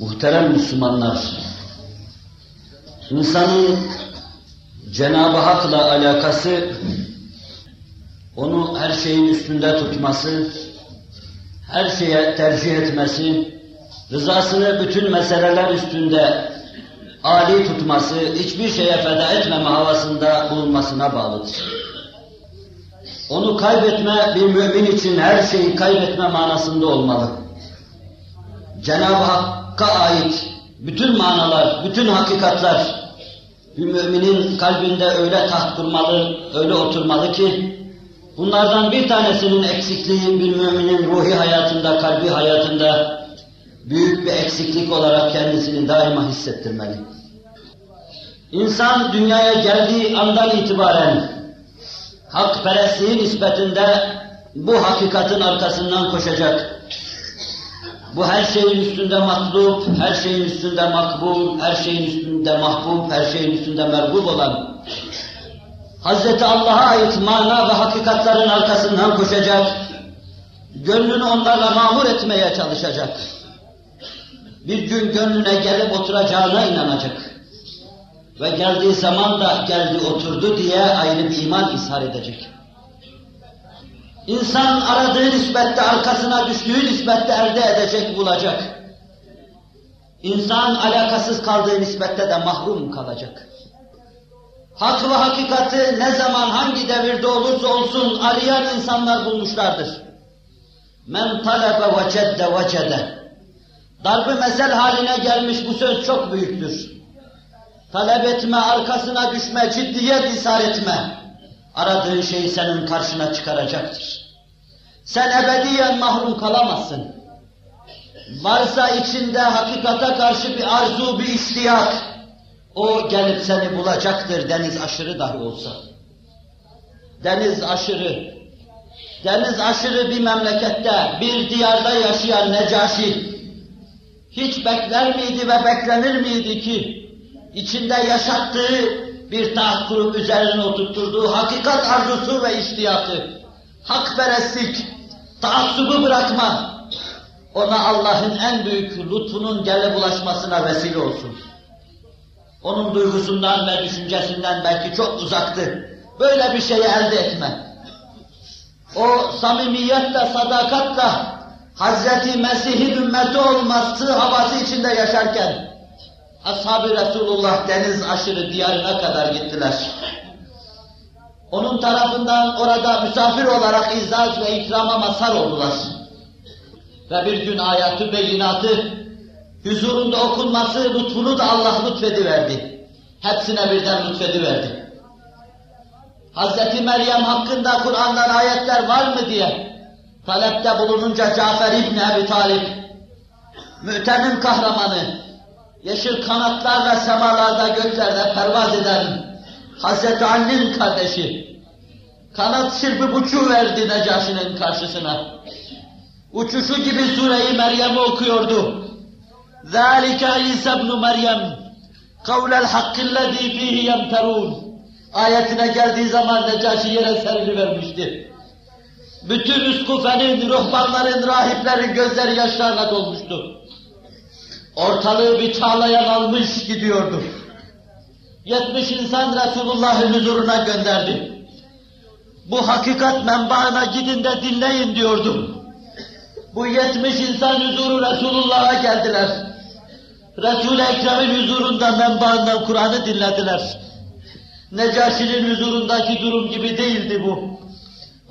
Muhterem Müslümanlar, insanın Cenab-ı Hak'la alakası, onu her şeyin üstünde tutması, her şeye tercih etmesi, rızasını bütün meseleler üstünde âli tutması, hiçbir şeye feda etmeme havasında bulunmasına bağlıdır. Onu kaybetme bir mümin için her şeyi kaybetme manasında olmalı. Cenab-ı Hakk'a ait bütün manalar, bütün hakikatler bir müminin kalbinde öyle taht kurmalı, öyle oturmalı ki bunlardan bir tanesinin eksikliği bir müminin ruhi hayatında, kalbi hayatında büyük bir eksiklik olarak kendisini daima hissettirmeli. İnsan dünyaya geldiği andan itibaren hakperestliğin nispetinde bu hakikatin arkasından koşacak. Bu her şeyin üstünde matlub, her şeyin üstünde makbul, her şeyin üstünde mahbub, her şeyin üstünde merbub olan Hz. Allah'a ait mana ve hakikatlerin arkasından koşacak, gönlünü onlarla mamur etmeye çalışacak bir gün gönlüne gelip oturacağına inanacak. Ve geldiği zaman da geldi oturdu diye ayrı bir iman ishar edecek. İnsan aradığı nispette arkasına düştüğü nispette elde edecek, bulacak. İnsan alakasız kaldığı nispette de mahrum kalacak. Hak ve hakikati ne zaman hangi devirde olursa olsun arayan insanlar bulmuşlardır. Men talebe vecedde vecede. Darbe mesel haline gelmiş bu söz çok büyüktür. Talep etme, arkasına düşme, ciddiyet ishar etme. Aradığın şeyi senin karşına çıkaracaktır. Sen ebediyen mahrum kalamazsın. Varsa içinde hakikate karşı bir arzu, bir istiyak, o gelip seni bulacaktır deniz aşırı dahi olsa. Deniz aşırı, deniz aşırı bir memlekette, bir diyarda yaşayan Necaşi, hiç bekler miydi ve beklenir miydi ki içinde yaşattığı bir taht kurup üzerine oturtturduğu hakikat arzusu ve iştiyatı, hakperestlik, taassubu bırakma, ona Allah'ın en büyük lütfunun gelip ulaşmasına vesile olsun. Onun duygusundan ve düşüncesinden belki çok uzaktı. Böyle bir şeyi elde etme. O samimiyetle, sadakatle Hazreti Mesih'in ümmeti olması havası içinde yaşarken Ashab-ı Resulullah deniz aşırı diyarına kadar gittiler. Onun tarafından orada misafir olarak izzaz ve ikrama mazhar oldular. Ve bir gün ayatı beyinatı huzurunda okunması lütfunu da Allah lütfediverdi. Hepsine birden lütfediverdi. Hazreti Meryem hakkında Kur'an'dan ayetler var mı diye talepte bulununca Cafer İbni Ebi Talip, mütemin kahramanı, yeşil kanatlarla semalarda göklerde pervaz eden Hazreti Ali'nin kardeşi, kanat çırpıp uçuverdi Necaşi'nin karşısına. Uçuşu gibi Sure-i Meryem'i okuyordu. ذَٰلِكَ عِيسَ بْنُ مَرْيَمْ قَوْلَ الْحَقِّ الَّذ۪ي ف۪يهِ يَمْتَرُونَ Ayetine geldiği zaman Necaşi yere serili vermişti. Bütün üskufenin, ruhbanların, rahiplerin gözleri yaşlarla dolmuştu. Ortalığı bir çağlayan almış gidiyordu. Yetmiş insan Resulullah'ın huzuruna gönderdi. Bu hakikat menbaına gidin de dinleyin diyordu. Bu yetmiş insan huzuru Resulullah'a geldiler. Resul-i Ekrem'in huzurunda menbaından Kur'an'ı dinlediler. Necaşi'nin huzurundaki durum gibi değildi bu.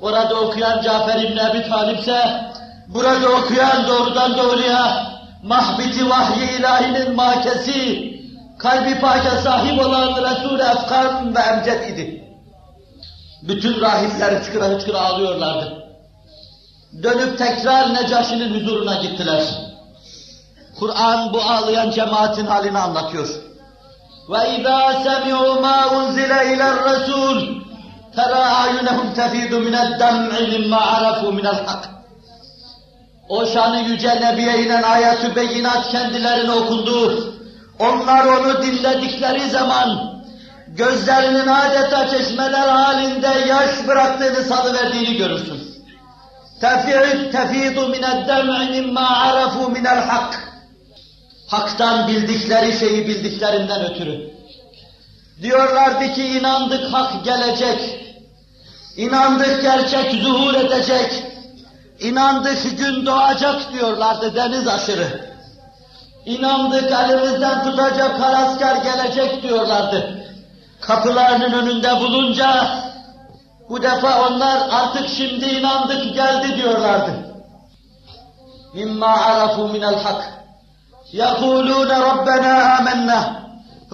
Orada okuyan Cafer İbni Ebi Talip ise, burada okuyan doğrudan doğruya mahbiti vahyi ilahinin makesi, kalbi pake sahip olan Resul-i Efkan ve Emced idi. Bütün rahipler hıçkıra hıçkıra ağlıyorlardı. Dönüp tekrar Necaşi'nin huzuruna gittiler. Kur'an bu ağlayan cemaatin halini anlatıyor. وَإِذَا سَمِعُوا مَا أُنْزِلَ إِلَى الرَّسُولِ تَرَى أَعْيُنَهُمْ تَفِيدُ مِنَ الدَّمْعِ مِمَّا عَرَفُوا مِنَ الْحَقِّ o şanı yüce Nebi'ye inen ayet-ü beyinat kendilerine okundu. Onlar onu dinledikleri zaman gözlerinin adeta çeşmeler halinde yaş bıraktığını salıverdiğini görürsünüz. Tefidu mine'd-dem'i mimma arafu minel hak. Hak'tan bildikleri şeyi bildiklerinden ötürü. Diyorlardı ki inandık hak gelecek. İnandık gerçek zuhur edecek. İnandık gün doğacak diyorlardı deniz aşırı. İnandık elimizden tutacak karasker gelecek diyorlardı. Kapılarının önünde bulunca bu defa onlar artık şimdi inandık geldi diyorlardı. Mimma arafu min minel hak. Yekulûne Rabbena amennâ.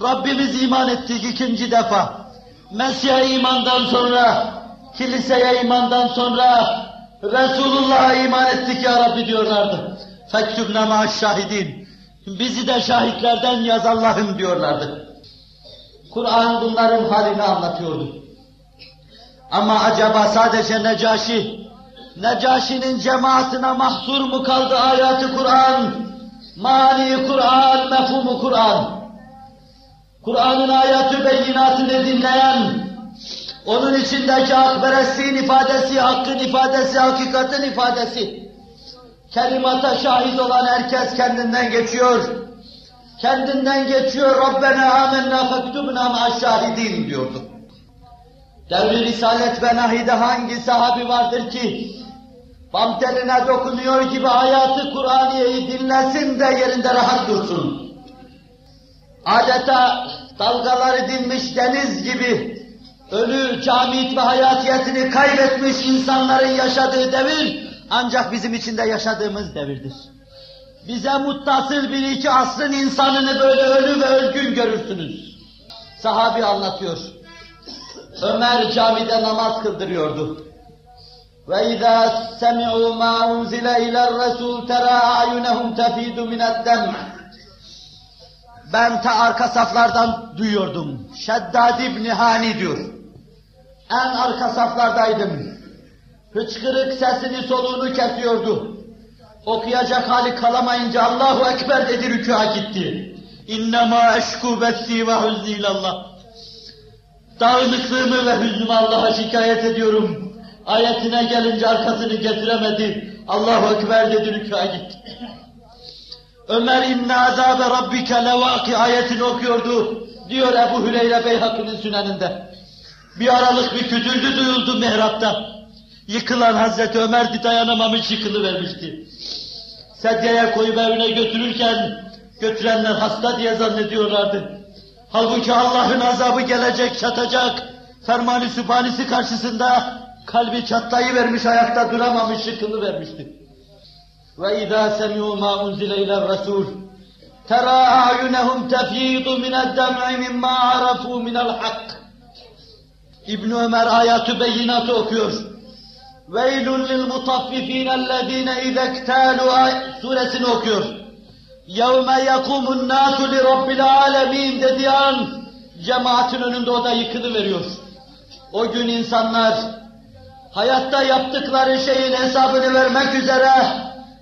Rabbimiz iman ettik ikinci defa. Mesih'e imandan sonra, kiliseye imandan sonra, Resulullah'a iman ettik ya Rabbi diyorlardı. Fektübne ma şahidin. Bizi de şahitlerden yaz Allah'ım diyorlardı. Kur'an bunların halini anlatıyordu. Ama acaba sadece Necaşi, Necaşi'nin cemaatine mahsur mu kaldı ayatı Kur'an, mani Kur'an, mefhumu Kur'an? Kur'an'ın ayatı beyinatını dinleyen, onun içindeki hakperestliğin ifadesi, hakkın ifadesi, hakikatin ifadesi, kelimata şahit olan herkes kendinden geçiyor. Kendinden geçiyor, Rabbena amennâ fektubna ma'aşşahidin diyordu. Devri Risalet ve Nahi'de hangi sahabi vardır ki, bam teline dokunuyor gibi hayatı Kur'aniye'yi dinlesin de yerinde rahat dursun. Adeta dalgaları dinmiş deniz gibi Ölü, camit ve hayatiyetini kaybetmiş insanların yaşadığı devir ancak bizim içinde yaşadığımız devirdir. Bize muttasıl bir iki asrın insanını böyle ölü ve ölgün görürsünüz. Sahabi anlatıyor. Ömer camide namaz kıldırıyordu. Ve izâ semi'û mâ unzile iler resûl terâ âyunehum tefîdü mineddem. Ben ta arka saflardan duyuyordum. Şeddad İbni Hani diyor. En arka saflardaydım. Hıçkırık sesini soluğunu kesiyordu. Okuyacak hali kalamayınca Allahu Ekber dedi rükûa gitti. İnnemâ eşkû besî ve huzni ilallah. Dağınıklığımı ve hüznümü Allah'a şikayet ediyorum. Ayetine gelince arkasını getiremedi. Allahu Ekber dedi rükûa gitti. Ömer inne azabe rabbike levâki ayetini okuyordu. Diyor Ebu Hüleyre Beyhakı'nın süneninde. Bir aralık bir kütürcü duyuldu mihrapta. Yıkılan Hazreti Ömer'di dayanamamış yıkılıvermişti. Sedyeye koyup evine götürürken götürenler hasta diye zannediyorlardı. Halbuki Allah'ın azabı gelecek, çatacak. Fermanı sübhanisi karşısında kalbi çatlayıvermiş, ayakta duramamış, yıkılıvermişti. Ve izâ semi'û mâ unzile iler rasûl. Terâ a'yunehum tefyîdu mined dem'i mimmâ arafû minel hakk. İbn Ömer ayatı beyinatı okuyor. Veylun lil mutaffifin ellezine izektalu suresini okuyor. Yevme yakumun nasu li rabbil alemin dediği an cemaatin önünde o da yıkılı veriyor. O gün insanlar hayatta yaptıkları şeyin hesabını vermek üzere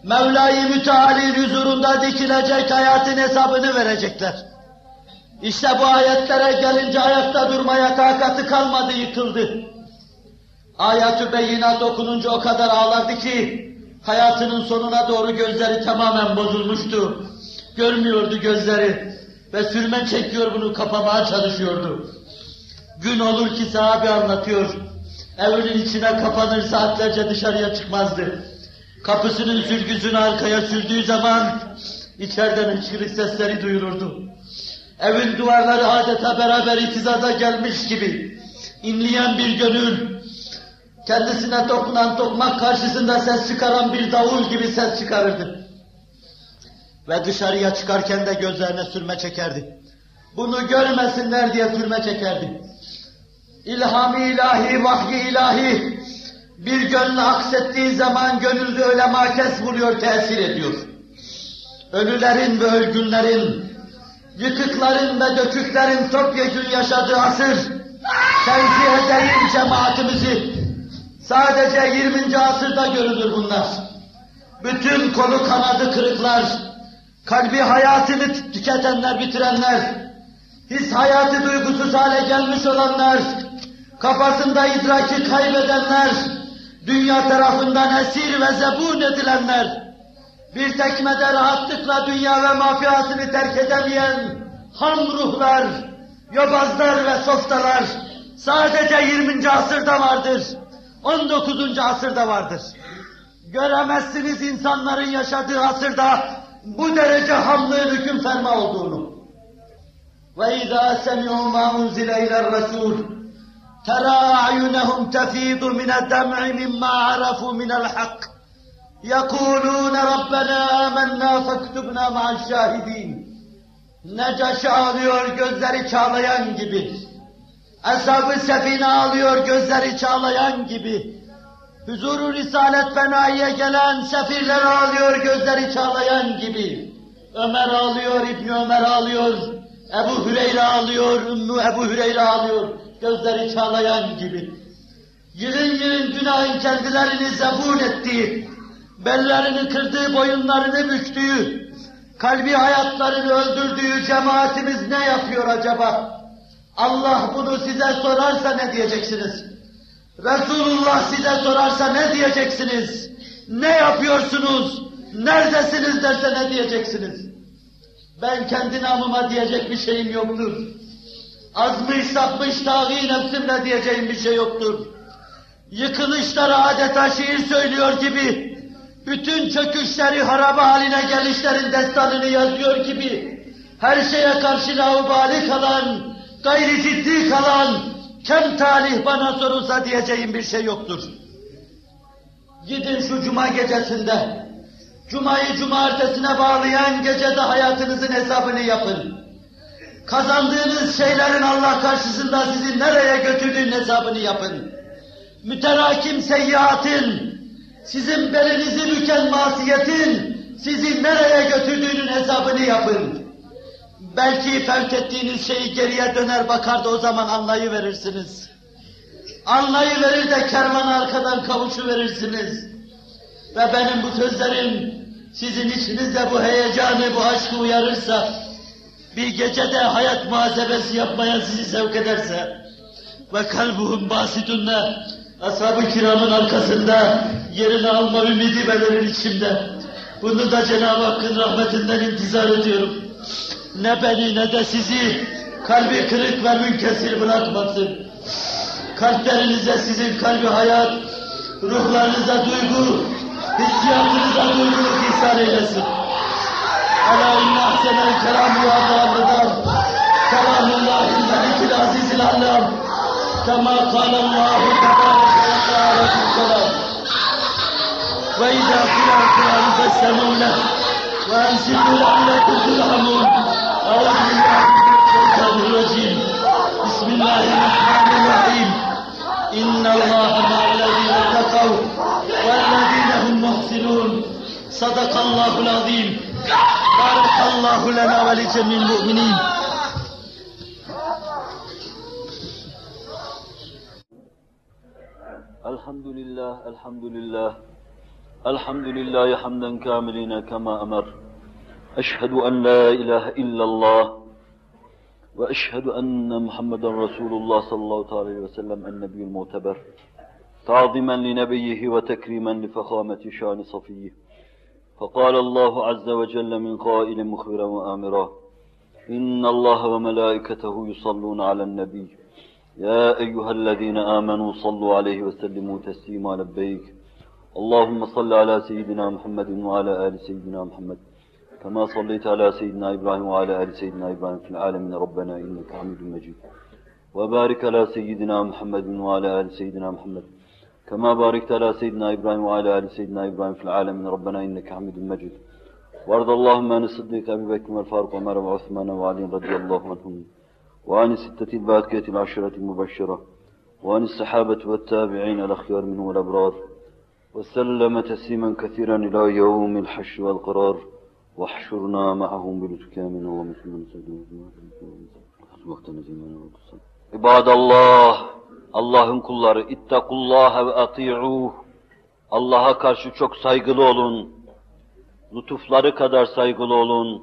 Mevla-i Müteal'in huzurunda dikilecek hayatın hesabını verecekler. İşte bu ayetlere gelince ayakta durmaya takatı kalmadı, yıkıldı. Ayet-ü beyinat okununca o kadar ağlardı ki, hayatının sonuna doğru gözleri tamamen bozulmuştu. Görmüyordu gözleri ve sürmen çekiyor bunu kapamaya çalışıyordu. Gün olur ki sahabe anlatıyor, evinin içine kapanır saatlerce dışarıya çıkmazdı. Kapısının sürgüsünü arkaya sürdüğü zaman içeriden hıçkırık sesleri duyulurdu. Evin duvarları adeta beraber itizaza gelmiş gibi inleyen bir gönül, kendisine dokunan tokmak karşısında ses çıkaran bir davul gibi ses çıkarırdı. Ve dışarıya çıkarken de gözlerine sürme çekerdi. Bunu görmesinler diye sürme çekerdi. İlham ilahi, vahyi ilahi bir gönlü aksettiği zaman gönülde öyle makes buluyor, tesir ediyor. Ölülerin ve ölgünlerin, yıkıkların ve döküklerin topyekun yaşadığı asır, tenzih edeyim cemaatimizi, sadece 20. asırda görülür bunlar. Bütün kolu kanadı kırıklar, kalbi hayatını tüketenler, bitirenler, his hayatı duygusuz hale gelmiş olanlar, kafasında idraki kaybedenler, dünya tarafından esir ve zebun edilenler, bir tekmede rahatlıkla dünya ve mafiyasını terk edemeyen ham ruhlar, yobazlar ve softalar sadece 20. asırda vardır. 19. asırda vardır. Göremezsiniz insanların yaşadığı asırda bu derece hamlığın hüküm ferma olduğunu. وَاِذَا سَمِعُوا مَا اُنْزِلَ اِلَى الرَّسُولِ تَرَى اَعْيُنَهُمْ تَفِيضُ مِنَ الدَّمْعِ مِمَّا عَرَفُوا مِنَ الْحَقِّ يَقُولُونَ رَبَّنَا آمَنَّا فَاكْتُبْنَا مَعَ الشَّاهِدِينَ Necaşi ağlıyor gözleri çağlayan gibi. Eshab-ı Sefine ağlıyor gözleri çağlayan gibi. Huzuru Risalet Fenai'ye gelen sefirler ağlıyor gözleri çağlayan gibi. Ömer ağlıyor, İbni Ömer ağlıyor, Ebu Hüreyre ağlıyor, Ümmü Ebu Hüreyre ağlıyor, gözleri çağlayan gibi. Yılın yılın günahın kendilerini zebun ettiği, bellerini kırdığı, boyunlarını büktüğü, kalbi hayatlarını öldürdüğü cemaatimiz ne yapıyor acaba? Allah bunu size sorarsa ne diyeceksiniz? Resulullah size sorarsa ne diyeceksiniz? Ne yapıyorsunuz? Neredesiniz derse ne diyeceksiniz? Ben kendi namıma diyecek bir şeyim yoktur. Azmış sapmış tağî nefsimle diyeceğim bir şey yoktur. Yıkılışları adeta şiir söylüyor gibi, bütün çöküşleri haraba haline gelişlerin destanını yazıyor gibi, her şeye karşı laubali kalan, gayri ciddi kalan, kem talih bana sorulsa diyeceğim bir şey yoktur. Gidin şu cuma gecesinde, cumayı cumartesine bağlayan gecede hayatınızın hesabını yapın. Kazandığınız şeylerin Allah karşısında sizi nereye götürdüğünün hesabını yapın. Müterakim seyyiatın, sizin belinizi büken masiyetin sizi nereye götürdüğünün hesabını yapın. Belki fevk ettiğiniz şeyi geriye döner bakar da o zaman anlayıverirsiniz. Anlayıverir de kervana arkadan kavuşu verirsiniz. Ve benim bu sözlerim sizin içinizde bu heyecanı, bu aşkı uyarırsa, bir gecede hayat muhasebesi yapmaya sizi sevk ederse, ve kalbuhum basidunne, ashab-ı kiramın arkasında yerini alma ümidi belirir içimde. Bunu da Cenab-ı Hakk'ın rahmetinden intizar ediyorum. Ne beni ne de sizi kalbi kırık ve münkesir bırakmasın. Kalplerinize sizin kalbi hayat, ruhlarınıza duygu, hissiyatınıza duyguluk ihsan eylesin. Ala inne ahsenel kelamu adamıdan, كما قال الله تبارك وتعالى في القران وإذا قرأت فاستمعوا له وانزلوا لعلكم ترحمون. أعوذ بالله من الشيطان الرجيم. بسم الله الرحمن الرحيم. إن الله مع الذين اتقوا والذين هم محسنون. صدق الله العظيم. بارك الله لنا ولجميع المؤمنين. الحمد لله الحمد لله. الحمد لله حمدا كاملين كما أمر. أشهد أن لا إله إلا الله وأشهد أن محمدا رسول الله صلى الله عليه وسلم النبي المعتبر. تعظيما لنبيه وتكريما لفخامة شان صفيه. فقال الله عز وجل من قائل مخبرا وآمرا إن الله وملائكته يصلون على النبي. يا أيها الذين آمنوا صلوا عليه وسلموا تسليما لبيك. اللهم صل على سيدنا محمد وعلى آل سيدنا محمد. كما صليت على سيدنا إبراهيم وعلى آل سيدنا إبراهيم في العالمين. ربنا إنك حميد مجيد. وبارك على سيدنا محمد وعلى آل سيدنا محمد. كما باركت على سيدنا إبراهيم وعلى آل سيدنا إبراهيم في العالمين. ربنا إنك حميد مجيد. وارض اللهم عن الصديق أبي بكر والفاروق وعمر وعثمان وعلي رضي الله عنهم. وعن الستة الباقية العشرة المبشرة وعن الصحابة والتابعين الأخيار منهم والأبرار وسلم تسليما كثيرا إلى يوم الحشر والقرار واحشرنا معهم بلطفك من ومسلم İbadallah, Allah'ın kulları, ittakullaha ve ati'uh. Allah'a karşı çok saygılı olun. Lütufları kadar saygılı olun.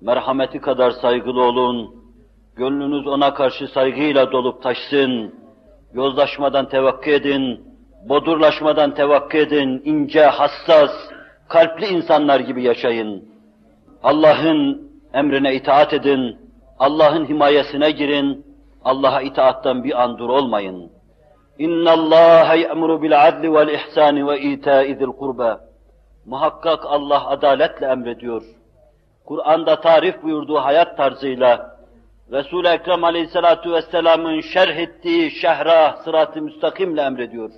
Merhameti kadar saygılı olun. Gönlünüz ona karşı saygıyla dolup taşsın. Yozlaşmadan tevakkı edin. Bodurlaşmadan tevakkı edin. ince, hassas, kalpli insanlar gibi yaşayın. Allah'ın emrine itaat edin. Allah'ın himayesine girin. Allah'a itaattan bir an dur olmayın. İnna Allah ya'muru bil adli vel ihsani ve ita'i zil kurba. Muhakkak Allah adaletle emrediyor. Kur'an'da tarif buyurduğu hayat tarzıyla Resul-i Ekrem Aleyhisselatü Vesselam'ın şerh ettiği şehra sırat-ı müstakimle emrediyor.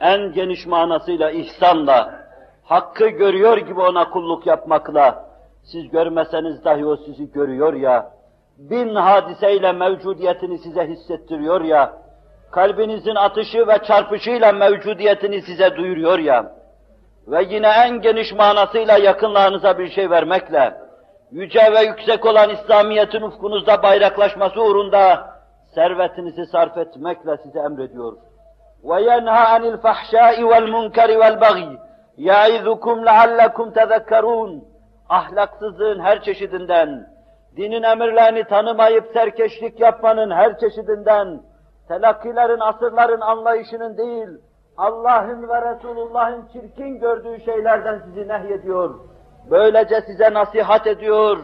En geniş manasıyla ihsanla, hakkı görüyor gibi ona kulluk yapmakla, siz görmeseniz dahi o sizi görüyor ya, bin hadiseyle mevcudiyetini size hissettiriyor ya, kalbinizin atışı ve çarpışıyla mevcudiyetini size duyuruyor ya, ve yine en geniş manasıyla yakınlarınıza bir şey vermekle, yüce ve yüksek olan İslamiyet'in ufkunuzda bayraklaşması uğrunda servetinizi sarf etmekle size emrediyor. وَيَنْهَا عَنِ الْفَحْشَاءِ وَالْمُنْكَرِ وَالْبَغِيِ يَعِذُكُمْ لَعَلَّكُمْ تَذَكَّرُونَ Ahlaksızlığın her çeşidinden, dinin emirlerini tanımayıp serkeşlik yapmanın her çeşidinden, telakkilerin, asırların anlayışının değil, Allah'ın ve Resulullah'ın çirkin gördüğü şeylerden sizi nehyediyor. Böylece size nasihat ediyor.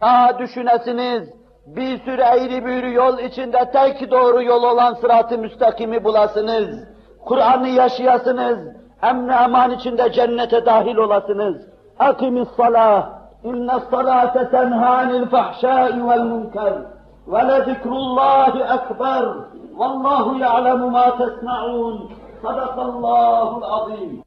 Ta düşünesiniz, bir sürü eğri büğrü yol içinde tek doğru yol olan sırat-ı müstakimi bulasınız. Kur'an'ı yaşayasınız, emni eman içinde cennete dahil olasınız. Akimis salah, inne salate tenha anil fahşai vel münker. Ve le zikrullahi ekber. Vallahu ya'lemu ma tesna'un. Sadakallahul azim.